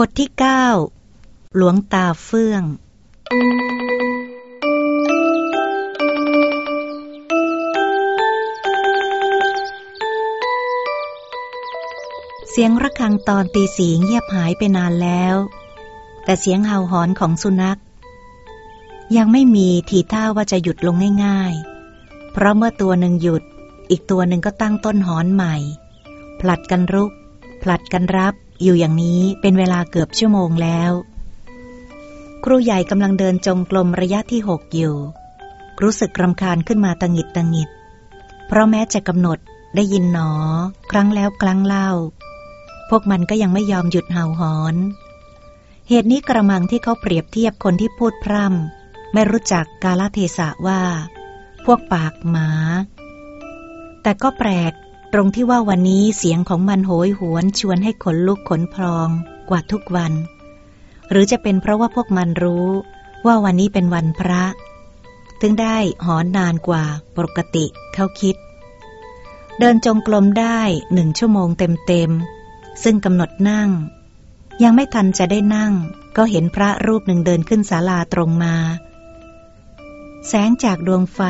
บทที่เก้าหลวงตาเฟื่อง เสียงระฆังตอนตีสีเงียบหายไปนานแล้ว แต่เสียงเห่าหอนของสุนัข ยังไม่มีทีท่าว่าจะหยุดลงง่ายๆ เพราะเมื่อตัวหนึ่งหยุด อีกตัวหนึ่งก็ตั้งต้นหอนใหม่ ผลัดกันรุก ผลัดกันรับ อยู่อย่างนี้เป็นเวลาเกือบชั่วโมงแล้ว ครูใหญ่กำลังเดินจงกรมระยะที่หกอยู่ รู้สึกรำคาญขึ้นมาตังหิดตังหิด เพราะแม้จะกำหนดได้ยินหนอ ครั้งแล้วครั้งเล่า พวกมันก็ยังไม่ยอมหยุดเห่าหอน เหตุนี้กระมังที่เขาเปรียบเทียบคนที่พูดพร่ำไม่รู้จักกาลเทศะว่า พวกปากหมา แต่ก็แปลก ตรงที่ว่าวันนี้เสียงของมันโหยหวนชวนให้ขนลุกขนพรองกว่าทุกวัน หรือจะเป็นเพราะว่าพวกมันรู้ว่าวันนี้เป็นวันพระ ถึงได้หอนนานกว่าปกติเขาคิด เดินจงกรมได้หนึ่งชั่วโมงเต็มๆซึ่งกำหนดนั่ง ยังไม่ทันจะได้นั่ง ก็เห็นพระรูปหนึ่งเดินขึ้นศาลาตรงมา แสงจากดวงไฟ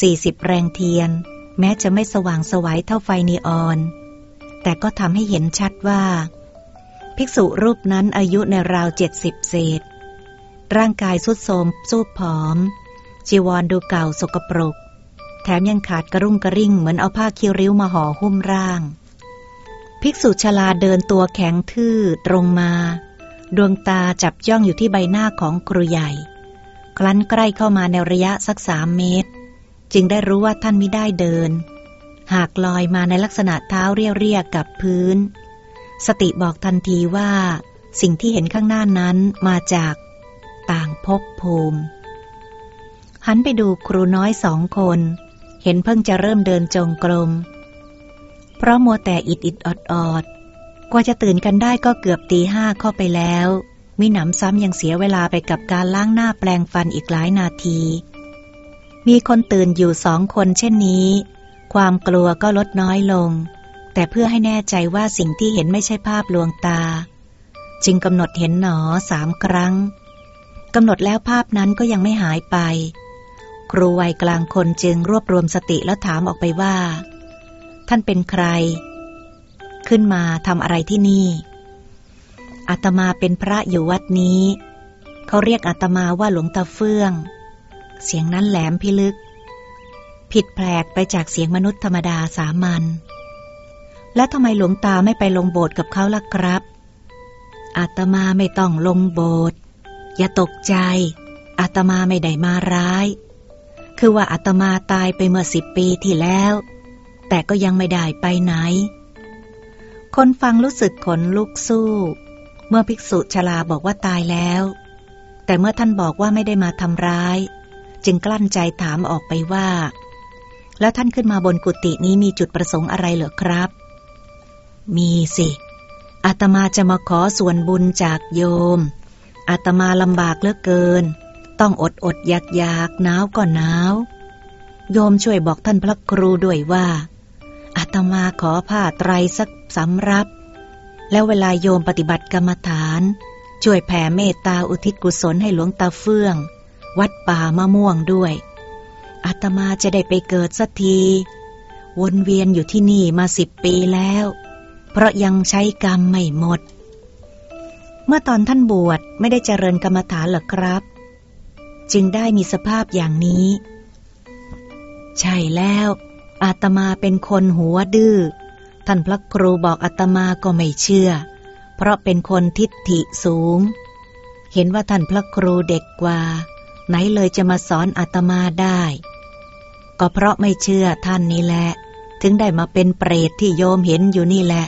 สี่สิบแรงเทียน แม้จะไม่สว่างสวัยเท่าไฟนีออน แต่ก็ทำให้เห็นชัดว่า ภิกษุรูปนั้นอายุในราวเจ็ดสิบเศษ ร่างกายสุดโทมสูบผอม จีวรดูเก่าสกปรก แถมยังขาดกระรุ่งกระริ่งเหมือนเอาผ้าคิริ้วมาห่อหุ้มร่าง ภิกษุชลาเดินตัวแข็งทื่อตรงมา ดวงตาจับจ้องอยู่ที่ใบหน้าของครูใหญ่ คลั้นใกล้เข้ามาในระยะสักสามเมตร จึงได้รู้ว่าท่านไม่ได้เดิน หากลอยมาในลักษณะเท้าเรียๆกับพื้น สติบอกทันทีว่า สิ่งที่เห็นข้างหน้านั้นมาจากต่างภพภูมิ หันไปดูครูน้อยสองคน เห็นเพิ่งจะเริ่มเดินจงกรม เพราะมัวแต่อิดอิดออดอดกว่าจะตื่นกันได้ก็เกือบตีห้าเข้าไปแล้วมิหนำซ้ำยังเสียเวลาไปกับการล้างหน้าแปลงฟันอีกหลายนาที มีคนตื่นอยู่สองคนเช่นนี้ ความกลัวก็ลดน้อยลง แต่เพื่อให้แน่ใจว่าสิ่งที่เห็นไม่ใช่ภาพลวงตา จึงกำหนดเห็นหนอสามครั้งกำหนดแล้วภาพนั้นก็ยังไม่หายไป ครูวัยกลางคนจึงรวบรวมสติแล้วถามออกไปว่า ท่านเป็นใคร ขึ้นมาทำอะไรที่นี่อาตมาเป็นพระอยู่วัดนี้ เขาเรียกอาตมาว่าหลวงตาเฟื่อง เสียงนั้นแหลมพิลึก ผิดแปลกไปจากเสียงมนุษย์ธรรมดาสามัญ และทำไมหลวงตาไม่ไปลงโบสถ์กับเขาล่ะครับ อาตมาไม่ต้องลงโบสถ์ อย่าตกใจ อาตมาไม่ได้มาร้าย คือว่าอาตมาตายไปเมื่อสิบปีที่แล้ว แต่ก็ยังไม่ได้ไปไหน คนฟังรู้สึกขนลุกสู้ เมื่อภิกษุชลาบอกว่าตายแล้ว แต่เมื่อท่านบอกว่าไม่ได้มาทำร้าย จึงกลั้นใจถามออกไปว่า แล้วท่านขึ้นมาบนกุฏินี้มีจุดประสงค์อะไรเหรอครับ มีสิอาตมาจะมาขอส่วนบุญจากโยมอาตมาลำบากเหลือเกิน ต้องอดอดอยากอยากหนาวก็หนาวโยมช่วยบอกท่านพระครูด้วยว่าอาตมาขอผ้าไตรสักสำรับ แล้วเวลาโยมปฏิบัติกรรมฐาน ช่วยแผ่เมตตาอุทิศกุศลให้หลวงตาเฟื่อง วัดป่ามะม่วงด้วยอาตมาจะได้ไปเกิดสักที วนเวียนอยู่ที่นี่มาสิบปีแล้ว เพราะยังใช้กรรมไม่หมด เมื่อตอนท่านบวชไม่ได้เจริญกรรมฐานหรอครับ จึงได้มีสภาพอย่างนี้ ใช่แล้ว อาตมาเป็นคนหัวดื้อ ท่านพระครูบอกอาตมาก็ไม่เชื่อ เพราะเป็นคนทิฏฐิสูง เห็นว่าท่านพระครูเด็กกว่า ไหนเลยจะมาสอนอาตมาได้ ก็เพราะไม่เชื่อท่านนี่แหละ ถึงได้มาเป็นเปรตที่โยมเห็นอยู่นี่แหละ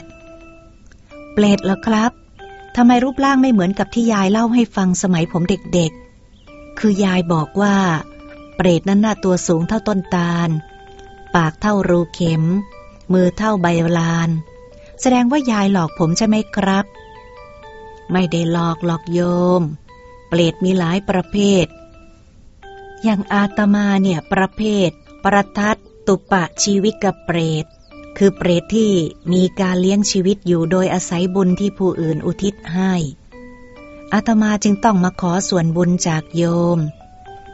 เปรตเหรอครับทำไมรูปร่างไม่เหมือนกับที่ยายเล่าให้ฟังสมัยผมเด็กๆ คือยายบอกว่า เปรตนั้นหน้าตัวสูงเท่าต้นตาล ปากเท่ารูเข็ม มือเท่าใบลาน แสดงว่ายายหลอกผมใช่ไหมครับ ไม่ได้หลอกหลอกโยม เปรตมีหลายประเภท อย่างอาตมาเนี่ยประเภท ประทัดตุปะชีวิกเปรต คือเปรตที่มีการเลี้ยงชีวิตอยู่โดยอาศัยบุญที่ผู้อื่นอุทิศให้อาตมาจึงต้องมาขอส่วนบุญจากโยม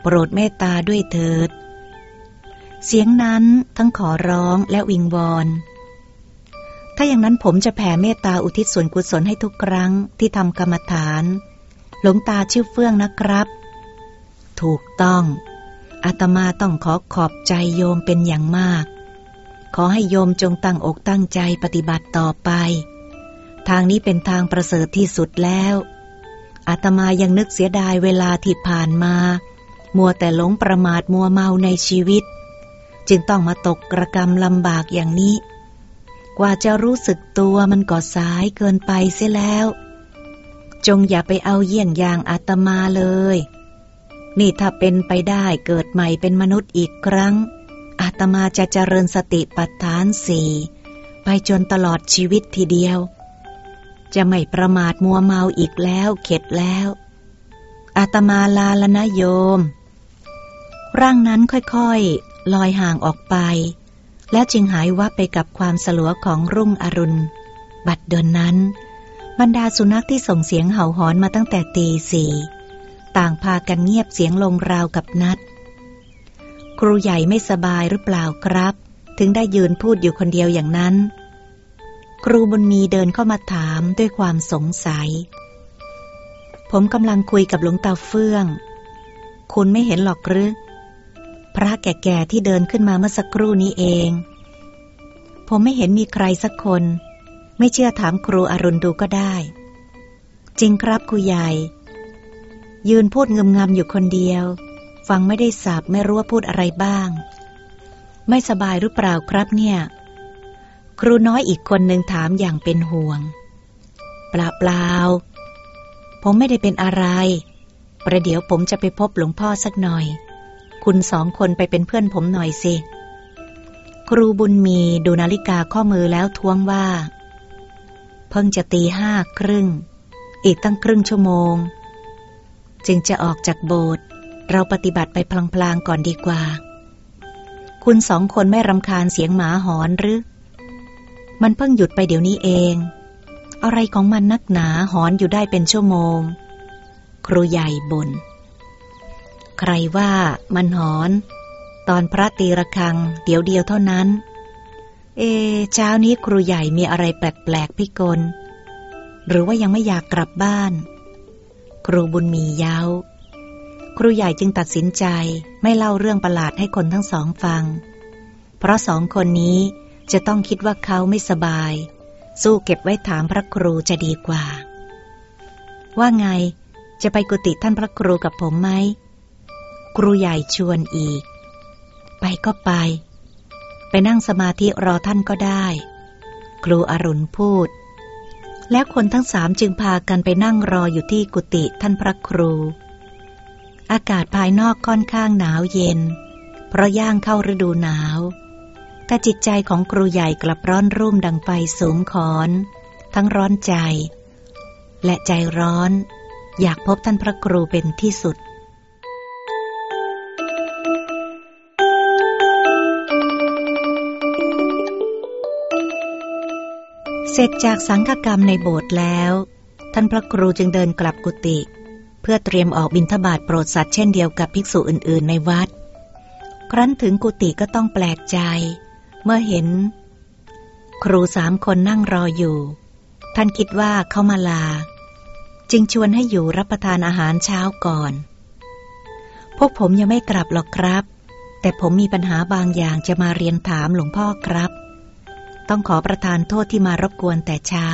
โปรดเมตตาด้วยเถิด เสียงนั้นทั้งขอร้องและวิงวอน ถ้าอย่างนั้นผมจะแผ่เมตตาอุทิศส่วนกุศลให้ทุกครั้งที่ทำกรรมฐาน หลวงตาชื่อเฟื่องนะครับ ถูกต้องอาตมาต้องขอขอบใจโยมเป็นอย่างมาก ขอให้โยมจงตั้งอกตั้งใจปฏิบัติต่อไป ทางนี้เป็นทางประเสริฐที่สุดแล้วอาตมายังนึกเสียดายเวลาที่ผ่านมา มัวแต่หลงประมาทมัวเมาในชีวิต จึงต้องมาตกกระกรรมลำบากอย่างนี้ กว่าจะรู้สึกตัวมันก็สายเกินไปเสียแล้ว จงอย่าไปเอาเยี่ยงอย่างอาตมาเลย นี่ถ้าเป็นไปได้เกิดใหม่เป็นมนุษย์อีกครั้ง อาตมาจะเจริญสติปัฏฐานสี่ไปจนตลอดชีวิตทีเดียว จะไม่ประมาทมัวเมาอีกแล้วเข็ดแล้ว อาตมาลาลนะโยม ร่างนั้นค่อยๆ ลอยห่างออกไป แล้วจึงหายวับไปกับความสลัวของรุ่งอรุณ บัดเดินนั้น บรรดาสุนัขที่ส่งเสียงเห่าหอนมาตั้งแต่ตีสี่ ต่างพากันเงียบเสียงลงราวกับนัด ครูใหญ่ไม่สบายหรือเปล่าครับ ถึงได้ยืนพูดอยู่คนเดียวอย่างนั้น ครูบุญมีเดินเข้ามาถามด้วยความสงสัย ผมกำลังคุยกับหลวงตาเฟื่อง คุณไม่เห็นหรอกหรือ พระแก่ๆที่เดินขึ้นมาเมื่อสักครู่นี้เอง ผมไม่เห็นมีใครสักคน ไม่เชื่อถามครูอรุณดูก็ได้ จริงครับครูใหญ่ ยืนพูดเงมงำอยู่คนเดียว ฟังไม่ได้สับไม่รู้ว่าพูดอะไรบ้าง ไม่สบายหรือเปล่าครับเนี่ย ครูน้อยอีกคนหนึ่งถามอย่างเป็นห่วง เปล่าเปล่าผมไม่ได้เป็นอะไร ประเดี๋ยวผมจะไปพบหลวงพ่อสักหน่อย คุณสองคนไปเป็นเพื่อนผมหน่อยสิ ครูบุญมีดูนาฬิกาข้อมือแล้วท้วงว่า เพิ่งจะตีห้าครึ่ง อีกตั้งครึ่งชั่วโมง จึงจะออกจากโบสถ์เราปฏิบัติไปพลางๆก่อนดีกว่า คุณสองคนไม่รำคาญเสียงหมาหอนหรือ มันเพิ่งหยุดไปเดี๋ยวนี้เอง อะไรของมันนักหนาหอนอยู่ได้เป็นชั่วโมง ครูใหญ่บน่นใครว่ามันหอน ตอนพระตีระฆัง เดี๋ยวเดียวเท่านั้น เอเช้านี้ครูใหญ่มีอะไรแปลกๆพิกล หรือว่ายังไม่อยากกลับบ้าน ครูบุญมีเย้า ครูใหญ่จึงตัดสินใจไม่เล่าเรื่องประหลาดให้คนทั้งสองฟัง เพราะสองคนนี้จะต้องคิดว่าเขาไม่สบาย สู้เก็บไว้ถามพระครูจะดีกว่า ว่าไงจะไปกุฏิท่านพระครูกับผมไหม ครูใหญ่ชวนอีก ไปก็ไป ไปนั่งสมาธิรอท่านก็ได้ ครูอรุณพูด แล้วคนทั้งสามจึงพากันไปนั่งรออยู่ที่กุฏิท่านพระครู อากาศภายนอกค่อนข้างหนาวเย็น เพราะย่างเข้าฤดูหนาว แต่จิตใจของครูใหญ่กลับร้อนรุ่มดังไฟสูงขอน ทั้งร้อนใจ และใจร้อน อยากพบท่านพระครูเป็นที่สุด ร็จจากสังฆกรรมในโบสถ์แล้ว ท่านพระครูจึงเดินกลับกุฏิเพื่อเตรียมออกบิณฑบาตโปรดสัตว์เช่นเดียวกับภิกษุอื่น ๆ ในวัด ครั้นถึงกุฏิก็ต้องแปลกใจ เมื่อเห็น ครูสามคนนั่งรออยู่ ท่านคิดว่าเขามาลา จึงชวนให้อยู่รับประทานอาหารเช้าก่อน พวกผมยังไม่กลับหรอกครับ แต่ผมมีปัญหาบางอย่างจะมาเรียนถามหลวงพ่อครับ ต้องขอประทานโทษที่มารบกวนแต่เช้า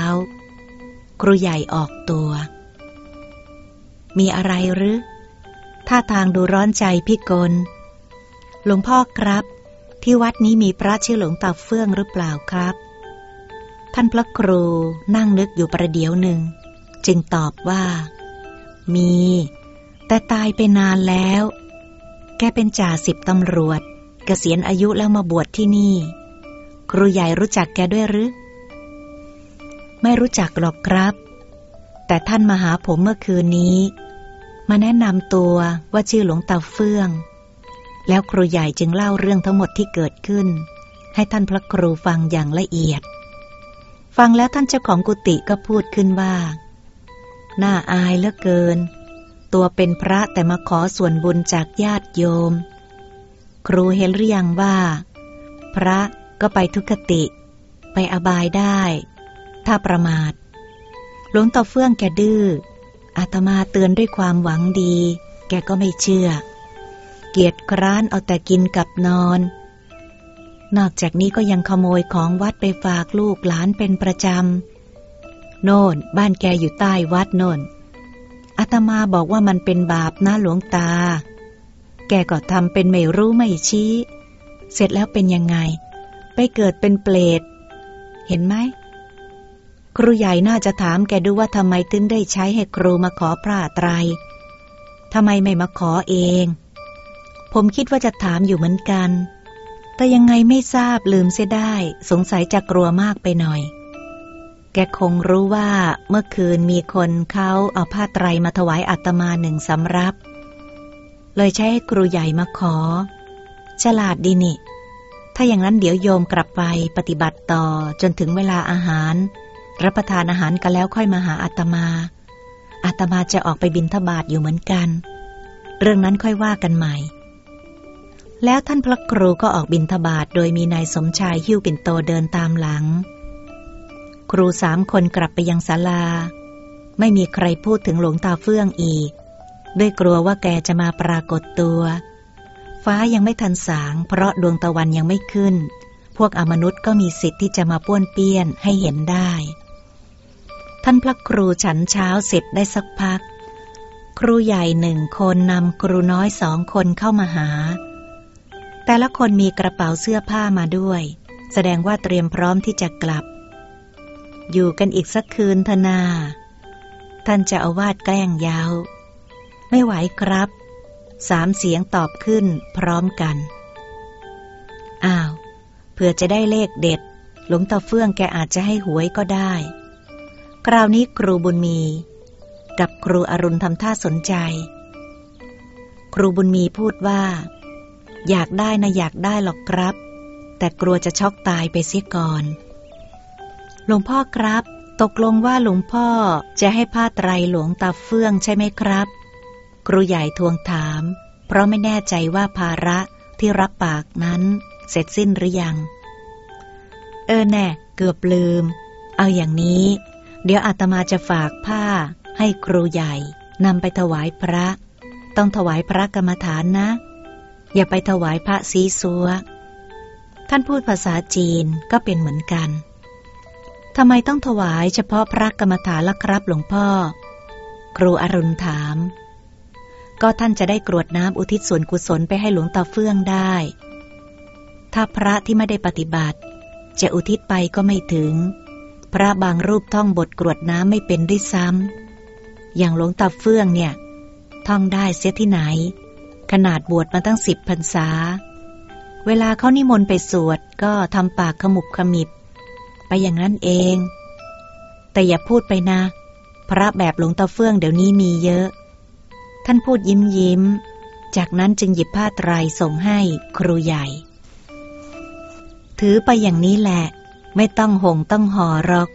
ครูใหญ่ออกตัว มีอะไรหรือท่าทางดูร้อนใจพี่กลหลวงพ่อครับ ที่วัดนี้มีพระชื่อหลวงตาเฟื่องหรือเปล่าครับ ท่านพระครูนั่งนึกอยู่ประเดี๋ยวหนึ่ง จึงตอบว่า มี แต่ตายไปนานแล้ว แกเป็นจ่าสิบตำรวจเกษียณอายุแล้วมาบวชที่นี่ ครูใหญ่รู้จักแกด้วยหรือ ไม่รู้จักหรอกครับ แต่ท่านมาหาผมเมื่อคืนนี้ มาแนะนำตัวว่าชื่อหลวงตาเฟื่อง แล้วครูใหญ่จึงเล่าเรื่องทั้งหมดที่เกิดขึ้น ให้ท่านพระครูฟังอย่างละเอียด ฟังแล้วท่านเจ้าของกุฏิก็พูดขึ้นว่า น่าอายเหลือเกิน ตัวเป็นพระแต่มาขอส่วนบุญจากญาติโยม ครูเห็นหรือยังว่า พระ ก็ไปทุกติ ไปอบายได้ ถ้าประมาท หลวงตาเฟื่องแกดื้ออาตมาเตือนด้วยความหวังดี แกก็ไม่เชื่อ เกียรติคร้านเอาแต่กินกับนอน นอกจากนี้ก็ยังขโมยของวัดไปฝากลูกหลานเป็นประจำ โน่นบ้านแกอยู่ใต้วัดโน่นอาตมาบอกว่ามันเป็นบาปนะหลวงตา แกก็ทำเป็นไม่รู้ไม่ชี้ เสร็จแล้วเป็นยังไง ไปเกิดเป็นเปรตเห็นไหมครูใหญ่น่าจะถามแกดูว่าทำไมถึงได้ใช้ให้ครูมาขอพระไตรทำไมไม่มาขอเอง ผมคิดว่าจะถามอยู่เหมือนกัน แต่ยังไงไม่ทราบลืมเสียได้ สงสัยจะกลัวมากไปหน่อย แกคงรู้ว่าเมื่อคืนมีคนเขาเอาผ้าไตรมาถวายอาตมาหนึ่งสำรับ เลยใช้ให้ครูใหญ่มาขอ ฉลาดดีนี่ ถ้าอย่างนั้นเดี๋ยวโยมกลับไปปฏิบัติต่อจนถึงเวลาอาหาร รับประทานอาหารกันแล้วค่อยมาหาอาตมาอาตมาจะออกไปบินทบาทอยู่เหมือนกัน เรื่องนั้นค่อยว่ากันใหม่ แล้วท่านพระครูก็ออกบินทบาทโดยมีนายสมชายหิ้วปิ่นโตเดินตามหลัง ครูสามคนกลับไปยังศาลา ไม่มีใครพูดถึงหลวงตาเฟื่องอีก ด้วยกลัวว่าแกจะมาปรากฏตัว ฟ้ายังไม่ทันสาง เพราะดวงตะวันยังไม่ขึ้น พวกอมนุษย์ก็มีสิทธิ์ที่จะมาป้วนเปี้ยนให้เห็นได้ ท่านพระครูฉันเช้าเสร็จได้สักพัก ครูใหญ่หนึ่งคนนำครูน้อยสองคนเข้ามาหา แต่ละคนมีกระเป๋าเสื้อผ้ามาด้วย แสดงว่าเตรียมพร้อมที่จะกลับ อยู่กันอีกสักคืนธนา ท่านจะอาวาดแกล้งยาวไม่ไหวครับ สามเสียงตอบขึ้นพร้อมกัน อ้าว เพื่อจะได้เลขเด็ด หลวงตาเฟื่องแกอาจจะให้หวยก็ได้ คราวนี้ครูบุญมี กับครูอรุณทำท่าสนใจ ครูบุญมีพูดว่า อยากได้นะอยากได้หรอกครับ แต่กลัวจะช็อกตายไปเสียก่อน หลวงพ่อครับ ตกลงว่าหลวงพ่อจะให้ผ้าไตรหลวงตาเฟื่องใช่ไหมครับ ครูใหญ่ทวงถาม เพราะไม่แน่ใจว่าภาระที่รับปากนั้น เสร็จสิ้นหรือยัง เออแน่ เกือบลืม เอาอย่างนี้ เดี๋ยวอาตมาจะฝากผ้า ให้ครูใหญ่นำไปถวายพระ ต้องถวายพระกรรมฐานนะ อย่าไปถวายพระซีซัว ท่านพูดภาษาจีนก็เป็นเหมือนกันทำไมต้องถวายเฉพาะพระกรรมฐานล่ะครับหลวงพ่อ ครูอรุณถาม ก็ท่านจะได้กรวดน้ำอุทิศส่วนกุศลไปให้หลวงตาเฟื่องได้ ถ้าพระที่ไม่ได้ปฏิบัติ จะอุทิศไปก็ไม่ถึง พระบางรูปท่องบทกรวดน้ำไม่เป็นด้วยซ้ำอย่างหลวงตาเฟื่องเนี่ย ท่องได้เสียที่ไหน ขนาดบวชมาตั้งสิบพรรษา เวลาเขานิมนต์ไปสวดก็ทำปากขมุบขมิบ ไปอย่างนั้นเอง แต่อย่าพูดไปนะ พระแบบหลวงตาเฟื่องเดี๋ยวนี้มีเยอะ ท่านพูดยิ้มยิ้ม จากนั้นจึงหยิบผ้าไตรส่งให้ครูใหญ่ ถือไปอย่างนี้แหละ ไม่ต้องหงต้องห่อหรอก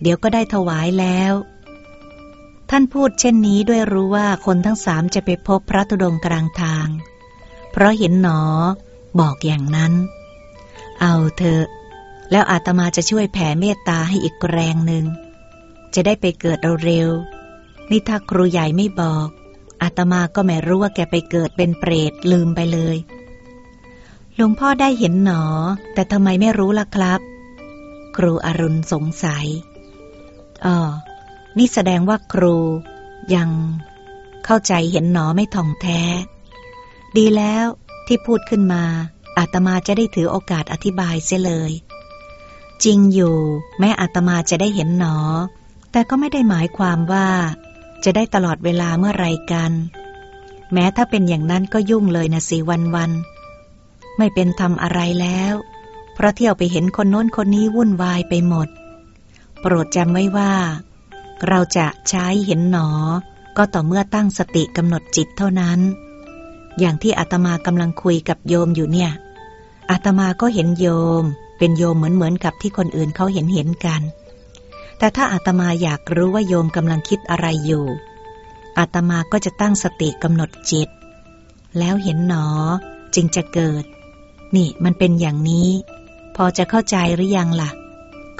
เดี๋ยวก็ได้ถวายแล้ว ท่านพูดเช่นนี้ด้วยรู้ว่าคนทั้งสามจะไปพบพระธุดงกลางทาง เพราะเห็นหนอบอกอย่างนั้น เอาเถอะ แล้วอาตมาจะช่วยแผ่เมตตาให้อีกแรงหนึ่ง จะได้ไปเกิดเร็วๆนี่ถ้าครูใหญ่ไม่บอก อาตมาก็ไม่รู้ว่าแกไปเกิดเป็นเปรตลืมไปเลย หลวงพ่อได้เห็นหนอ แต่ทำไมไม่รู้ล่ะครับ ครูอรุณสงสัยอ๋อนี่แสดงว่าครูยังเข้าใจเห็นหนอไม่ท่องแท้ ดีแล้วที่พูดขึ้นมาอาตมาจะได้ถือโอกาสอธิบายเสียเลย จริงอยู่ แม้อาตมาจะได้เห็นหนอ แต่ก็ไม่ได้หมายความว่า จะได้ตลอดเวลาเมื่อไรกัน แม้ถ้าเป็นอย่างนั้นก็ยุ่งเลยนะสิวันวันไม่เป็นทำอะไรแล้ว เพราะเที่ยวไปเห็นคนโน้นคนนี้วุ่นวายไปหมด โปรดจำไว้ว่า เราจะใช้เห็นหนอ ก็ต่อเมื่อตั้งสติกำหนดจิตเท่านั้น อย่างที่อาตมากำลังคุยกับโยมอยู่เนี่ยอาตมาก็เห็นโยม เป็นโยมเหมือนเหมือนกับที่คนอื่นเขาเห็นเห็นกัน แต่ถ้าอาตมาอยากรู้ว่าโยมกำลังคิดอะไรอยู่ อาตมาก็จะตั้งสติกำหนดจิต แล้วเห็นหนอจึงจะเกิด นี่มันเป็นอย่างนี้ พอจะเข้าใจหรือยังละ่ะ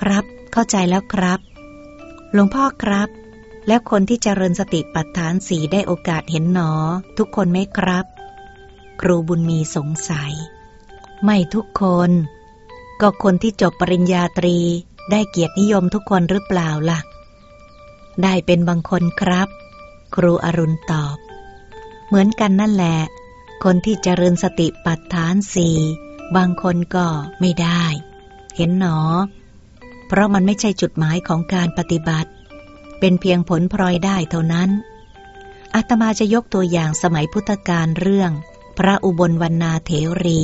ครับ เข้าใจแล้วครับหลวงพ่อครับ แล้วคนที่เจริญสติปัฏฐานสีได้โอกาสเห็นหนอ ทุกคนไหมครับ ครูบุญมีสงสัย ไม่ทุกคน ก็คนที่จบปริญญาตรี ได้เกียรตินิยมทุกคนหรือเปล่าล่ะ ได้เป็นบางคนครับ ครูอรุณตอบ เหมือนกันนั่นแหละ คนที่เจริญสติปัฏฐานสี่บางคนก็ไม่ได้ เห็นหนอ เพราะมันไม่ใช่จุดหมายของการปฏิบัติ เป็นเพียงผลพลอยได้เท่านั้นอาตมาจะยกตัวอย่างสมัยพุทธกาลเรื่อง พระอุบลวรรณาเถรี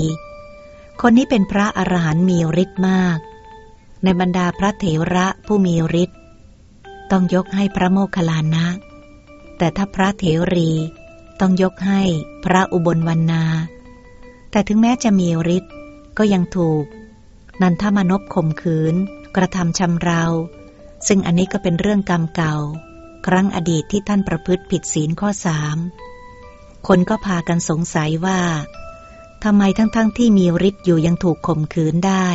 คนนี้เป็นพระอรหันต์มีฤทธิ์มาก ในบรรดาพระเถระผู้มีฤทธิ์ต้องยกให้พระโมคคัลลานะ แต่ถ้าพระเถรีต้องยกให้พระอุบลวรรณา แต่ถึงแม้จะมีฤทธิ์ก็ยังถูก นันทมนพข่มขืน กระทำชำเรา ซึ่งอันนี้ก็เป็นเรื่องกรรมเก่า ครั้งอดีตที่ท่านประพฤติผิดศีลข้อสามคนก็พากันสงสัยว่าทำไมทั้งๆทที่มีฤทธิ์อยู่ยังถูกข่มขืนได้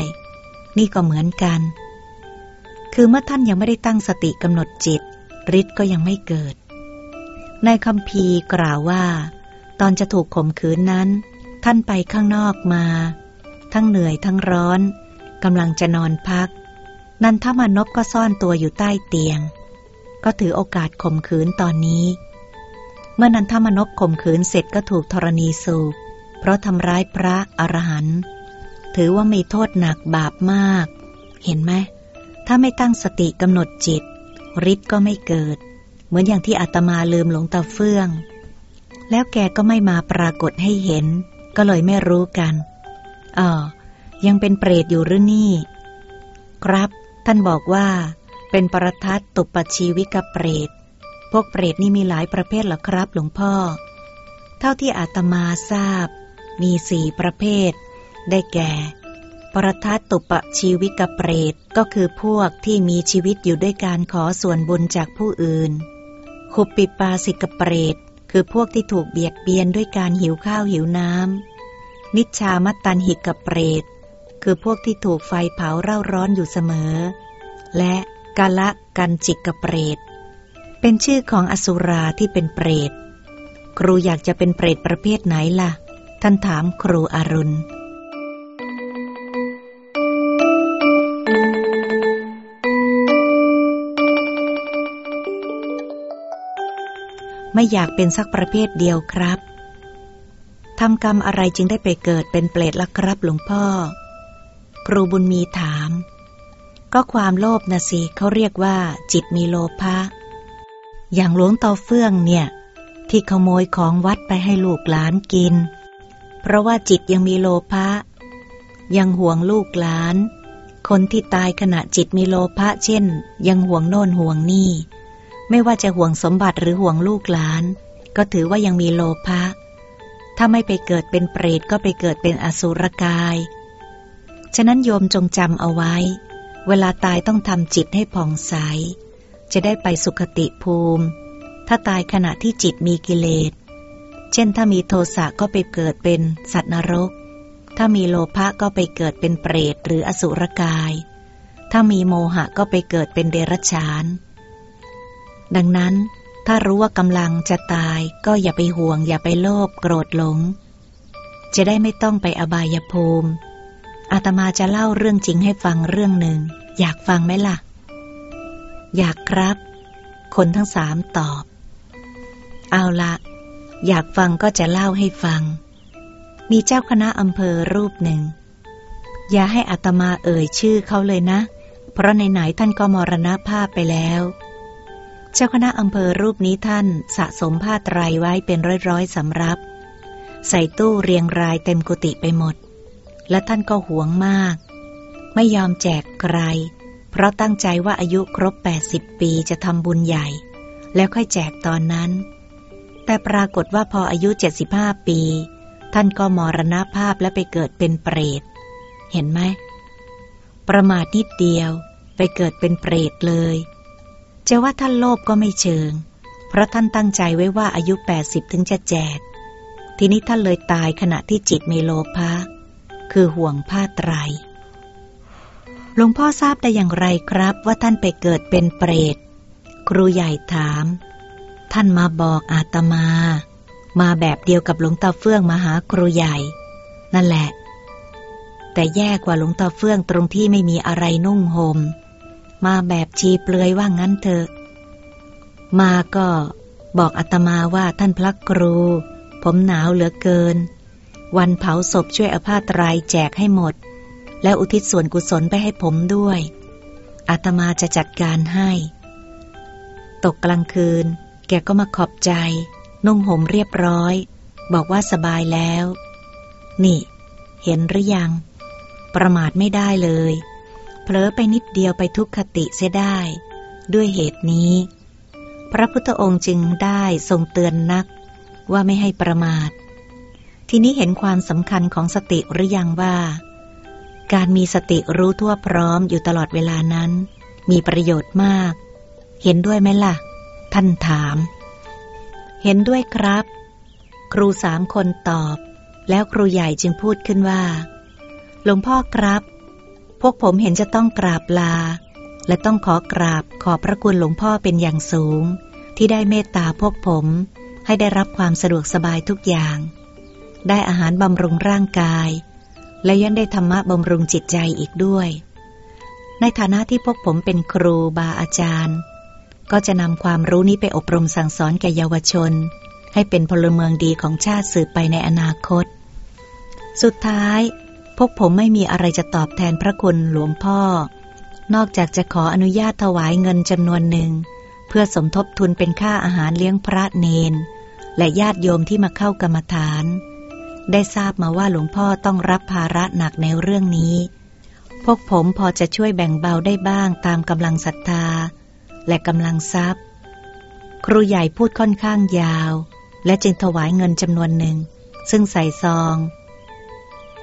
นี่ก็เหมือนกัน คือเมื่อท่านยังไม่ได้ตั้งสติกำหนดจิตฤทธิ์ก็ยังไม่เกิด ในคำพีกล่าวว่า ตอนจะถูกข่มขืนนั้น ท่านไปข้างนอกมา ทั้งเหนื่อยทั้งร้อนกำลังจะนอนพัก นันทมานพก็ซ่อนตัวอยู่ใต้เตียง ก็ถือโอกาสข่มขืนตอนนี้ เมื่อนันทมานพข่มขืนเสร็จก็ถูกธรณีสูบเพราะทำร้ายพระอรหันต์ ถือว่ามีโทษหนักบาปมาก เห็นไหม ถ้าไม่ตั้งสติกำหนดจิตฤทธิ์ก็ไม่เกิด เหมือนอย่างที่อาตมาลืมหลงตาเฟื่อง แล้วแกก็ไม่มาปรากฏให้เห็น ก็เลยไม่รู้กันอ๋อยังเป็นเปรตอยู่หรือนี่ ครับ ท่านบอกว่า เป็นปรทัดตุปชีวิกเปรต พวกเปรตนี่มีหลายประเภทหรอครับหลวงพ่อ เท่าที่อาตมาทราบ มีสี่ประเภท ได้แก่ ปรทัดตุปชีวิกเปรตก็คือพวกที่มีชีวิตอยู่ด้วยการขอส่วนบุญจากผู้อื่น ขุปปิปาสิกเปรตคือพวกที่ถูกเบียดเบียนด้วยการหิวข้าวหิวน้ำ นิชามัตตันหิกเปรต คือพวกที่ถูกไฟเผาเร่าร้อนอยู่เสมอ และกาละกันจิกเปรต เป็นชื่อของอสุราที่เป็นเปรต ครูอยากจะเป็นเปรตประเภทไหนล่ะ ท่านถามครูอรุณ ไม่อยากเป็นสักประเภทเดียวครับทำกรรมอะไรจึงได้ไปเกิดเป็นเปรตล่ะครับหลวงพ่อ ครูบุญมีถาม ก็ความโลภนะสิเขาเรียกว่า จิตมีโลภะอย่างหลวงตาเฟื่องเนี่ย ที่ขโมยของวัดไปให้ลูกหลานกิน เพราะว่าจิตยังมีโลภะยังห่วงลูกหลาน คนที่ตายขณะจิตมีโลภะเช่น ยังห่วงโน่นห่วงนี่ ไม่ว่าจะห่วงสมบัติหรือห่วงลูกหลาน ก็ถือว่ายังมีโลภะ ถ้าไม่ไปเกิดเป็นเปรตก็ไปเกิดเป็นอสุรกาย ฉะนั้นโยมจงจำเอาไว้ เวลาตายต้องทำจิตให้ผ่องใส จะได้ไปสุขติภูมิ ถ้าตายขณะที่จิตมีกิเลส เช่นถ้ามีโทสะก็ไปเกิดเป็นสัตว์นรก ถ้ามีโลภะก็ไปเกิดเป็นเปรตหรืออสุรกาย ถ้ามีโมหะก็ไปเกิดเป็นเดรัจฉาน ดังนั้น ถ้ารู้ว่ากำลังจะตายก็อย่าไปห่วง อย่าไปโลภโกรธหลง จะได้ไม่ต้องไปอบายภูมิ อาตมาจะเล่าเรื่องจริงให้ฟังเรื่องหนึ่ง อยากฟังไหมล่ะ อยากครับ คนทั้งสามตอบ เอาละอยากฟังก็จะเล่าให้ฟัง มีเจ้าคณะอำเภอรูปหนึ่ง อย่าให้อัตมาเอ่ยชื่อเขาเลยนะ เพราะไหนๆท่านก็มรณภาพไปแล้ว เจ้าคณะอำเภอรูปนี้ท่านสะสมผ้าไตรไว้เป็นร้อยๆสำรับ ใส่ตู้เรียงรายเต็มกุฏิไปหมด และท่านก็หวงมาก ไม่ยอมแจกใคร เพราะตั้งใจว่าอายุครบ 80 ปีจะทำบุญใหญ่ แล้วค่อยแจกตอนนั้น แต่ปรากฏว่าพออายุ 75 ปี ท่านก็มรณภาพและไปเกิดเป็นเปรต เห็นไหม ประมาทนิดเดียวไปเกิดเป็นเปรตเลย จะว่าท่านโลภก็ไม่เชิง เพราะท่านตั้งใจไว้ว่าอายุ 80 ถึงจะแจก ทีนี้ท่านเลยตายขณะที่จิตมีโลภะคือห่วงผ้าไตรหลวงพ่อทราบได้อย่างไรครับว่าท่านไปเกิดเป็นเปรต ครูใหญ่ถาม ท่านมาบอกอาตมา มาแบบเดียวกับหลวงตาเฟื่องมาหาครูใหญ่ นั่นแหละ แต่แย่กว่าหลวงตาเฟื่องตรงที่ไม่มีอะไรนุ่งหม่ม มาแบบชีเปลือยว่างั้นเถอะ มาก็บอกอาตมาว่าท่านพระครู ผมหนาวเหลือเกิน วันเผาศพช่วยอาผ้าตรายแจกให้หมด แล้วอุทิศส่วนกุศลไปให้ผมด้วยอาตมาจะจัดการให้ ตกกลางคืน แกก็มาขอบใจ นุ่งห่มเรียบร้อย บอกว่าสบายแล้ว นี่ เห็นหรือยัง ประมาทไม่ได้เลย ลอไปนิดเดียวไปทุกขติเสียได้ ด้วยเหตุนี้ พระพุทธองค์จึงได้ทรงเตือนนักว่าไม่ให้ประมาท ทีนี้เห็นความสำคัญของสติหรือยังว่า การมีสติรู้ทั่วพร้อมอยู่ตลอดเวลานั้น มีประโยชน์มาก เห็นด้วยไหมล่ะ ท่านถาม เห็นด้วยครับ ครูสามคนตอบ แล้วครูใหญ่จึงพูดขึ้นว่าหลวงพ่อครับ พวกผมเห็นจะต้องกราบลา และต้องขอกราบขอพระคุณหลวงพ่อเป็นอย่างสูง ที่ได้เมตตาพวกผมให้ได้รับความสะดวกสบายทุกอย่าง ได้อาหารบำรุงร่างกาย และยังได้ธรรมะบำรุงจิตใจอีกด้วย ในฐานะที่พวกผมเป็นครูบาอาจารย์ ก็จะนำความรู้นี้ไปอบรมสั่งสอนแก่เยาวชน ให้เป็นพลเมืองดีของชาติสืบไปในอนาคต สุดท้าย พวกผมไม่มีอะไรจะตอบแทนพระคุณหลวงพ่อ นอกจากจะขออนุญาตถวายเงินจำนวนหนึ่ง เพื่อสมทบทุนเป็นค่าอาหารเลี้ยงพระเนน และญาติโยมที่มาเข้ากรรมฐาน ได้ทราบมาว่าหลวงพ่อต้องรับภาระหนักในเรื่องนี้ พวกผมพอจะช่วยแบ่งเบาได้บ้างตามกำลังศรัทธา และกำลังทรัพย์ ครูใหญ่พูดค่อนข้างยาว และจึงถวายเงินจำนวนหนึ่ง ซึ่งใส่ซอง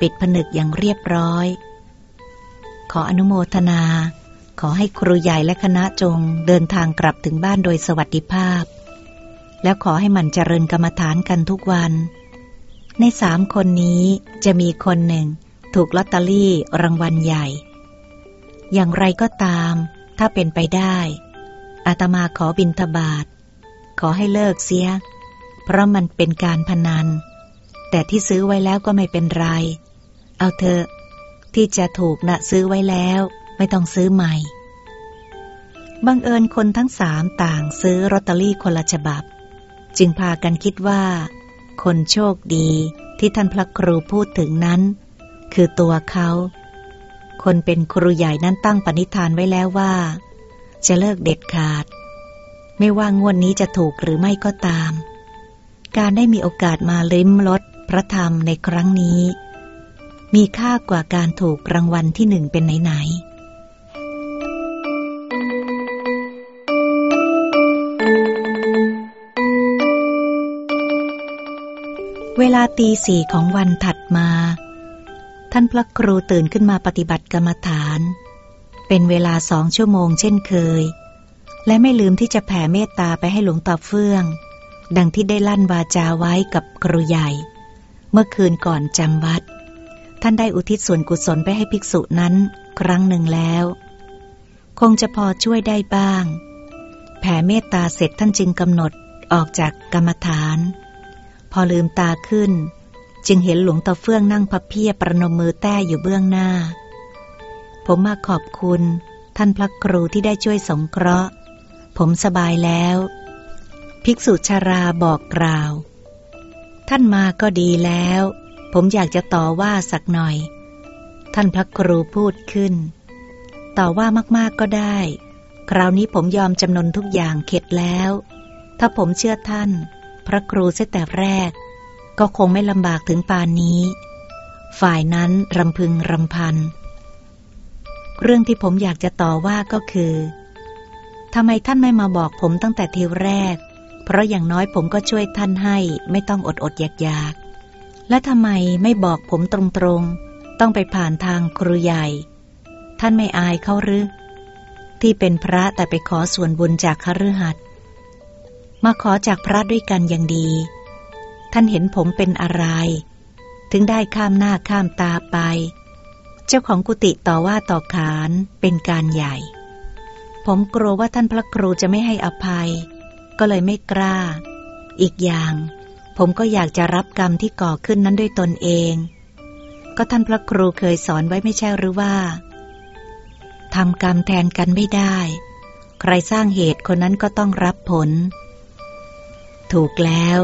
ปิดผนึกอย่างเรียบร้อย ขออนุโมทนา ขอให้ครูใหญ่และคณะจงเดินทางกลับถึงบ้านโดยสวัสดิภาพ แล้วขอให้มันเจริญกรรมฐานกันทุกวัน ในสามคนนี้จะมีคนหนึ่ง ถูกลอตเตอรี่รางวัลใหญ่ อย่างไรก็ตาม ถ้าเป็นไปได้ อาตมาขอบินทบาท ขอให้เลิกเสีย เพราะมันเป็นการพนันแต่ที่ซื้อไว้แล้วก็ไม่เป็นไร เอาเถอะที่จะถูกนะซื้อไว้แล้ว ไม่ต้องซื้อใหม่ บังเอิญคนทั้งสามต่างซื้อรอตเตอรี่คนละฉบับ จึงพากันคิดว่า คนโชคดีที่ท่านพระครูพูดถึงนั้น คือตัวเขา คนเป็นครูใหญ่นั้นตั้งปณิธานไว้แล้วว่า จะเลิกเด็ดขาด ไม่ว่างวดนี้จะถูกหรือไม่ก็ตาม การได้มีโอกาสมาลิ้มรสพระธรรมในครั้งนี้ มีค่ากว่าการถูกรางวัลที่หนึ่งเป็นไหนๆเวลาตีสี่ของวันถัดมา ท่านพระครูตื่นขึ้นมาปฏิบัติกรรมฐาน เป็นเวลาสองชั่วโมงเช่นเคย และไม่ลืมที่จะแผ่เมตตาไปให้หลวงตาเฟื่อง ดังที่ได้ลั่นวาจาไว้กับครูใหญ่ เมื่อคืนก่อนจำวัด ท่านได้อุทิศส่วนกุศลไปให้ภิกษุนั้น ครั้งหนึ่งแล้ว คงจะพอช่วยได้บ้าง แผ่เมตตาเสร็จท่านจึงกำหนดออกจากกรรมฐาน พอลืมตาขึ้น จึงเห็นหลวงตาเฟื่องนั่งพับเพียประนมมือแต้อยู่เบื้องหน้า ผมมาขอบคุณท่านพระครูที่ได้ช่วยสงเคราะห์ ผมสบายแล้ว ภิกษุชาราบอกกล่าว ท่านมาก็ดีแล้ว ผมอยากจะต่อว่าสักหน่อย ท่านพระครูพูดขึ้น ต่อว่ามากๆก็ได้ คราวนี้ผมยอมจำนนทุกอย่างเข็ดแล้ว ถ้าผมเชื่อท่าน พระครูเสียแต่แรก ก็คงไม่ลำบากถึงปานนี้ ฝ่ายนั้นรำพึงรำพัน เรื่องที่ผมอยากจะต่อว่าก็คือทำไมท่านไม่มาบอกผมตั้งแต่ทีแรก เพราะอย่างน้อยผมก็ช่วยท่านให้ไม่ต้องอดอดอยากอยาก และทำไมไม่บอกผมตรงๆ ต้องไปผ่านทางครูใหญ่ ท่านไม่อายเขาหรือ ที่เป็นพระแต่ไปขอส่วนบุญจากคฤหัสถ์มาขอจากพระด้วยกันอย่างดี ท่านเห็นผมเป็นอะไร ถึงได้ข้ามหน้าข้ามตาไป เจ้าของกุฏิต่อว่าต่อขานเป็นการใหญ่ ผมกลัวว่าท่านพระครูจะไม่ให้อภัย ก็เลยไม่กล้า อีกอย่าง ผมก็อยากจะรับกรรมที่ก่อขึ้นนั้นด้วยตนเอง ก็ท่านพระครูเคยสอนไว้ไม่ใช่หรือว่าทำกรรมแทนกันไม่ได้ ใครสร้างเหตุคนนั้นก็ต้องรับผล ถูกแล้ว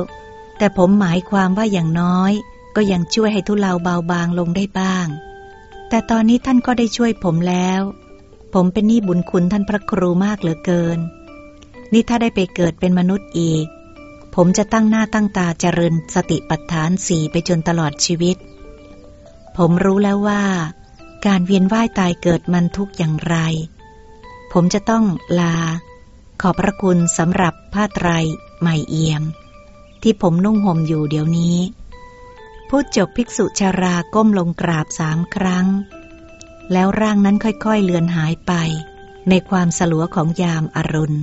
แต่ผมหมายความว่าอย่างน้อย ก็ยังช่วยให้ทุเลาเบาบางลงได้บ้าง แต่ตอนนี้ท่านก็ได้ช่วยผมแล้ว ผมเป็นหนี้บุญคุณท่านพระครูมากเหลือเกิน นี่ถ้าได้ไปเกิดเป็นมนุษย์อีก ผมจะตั้งหน้าตั้งตาเจริญสติปัฏฐานสี่ไปจนตลอดชีวิต ผมรู้แล้วว่า การเวียนว่ายตายเกิดมันทุกอย่างไร ผมจะต้องลา ขอบพระคุณสำหรับผ้าไตรใหม่เอี่ยม ที่ผมนุ่งห่มอยู่เดี๋ยวนี้ พูดจบภิกษุชาราก้มลงกราบสามครั้ง แล้วร่างนั้นค่อยๆเลือนหายไป ในความสลัวของยามอารุณ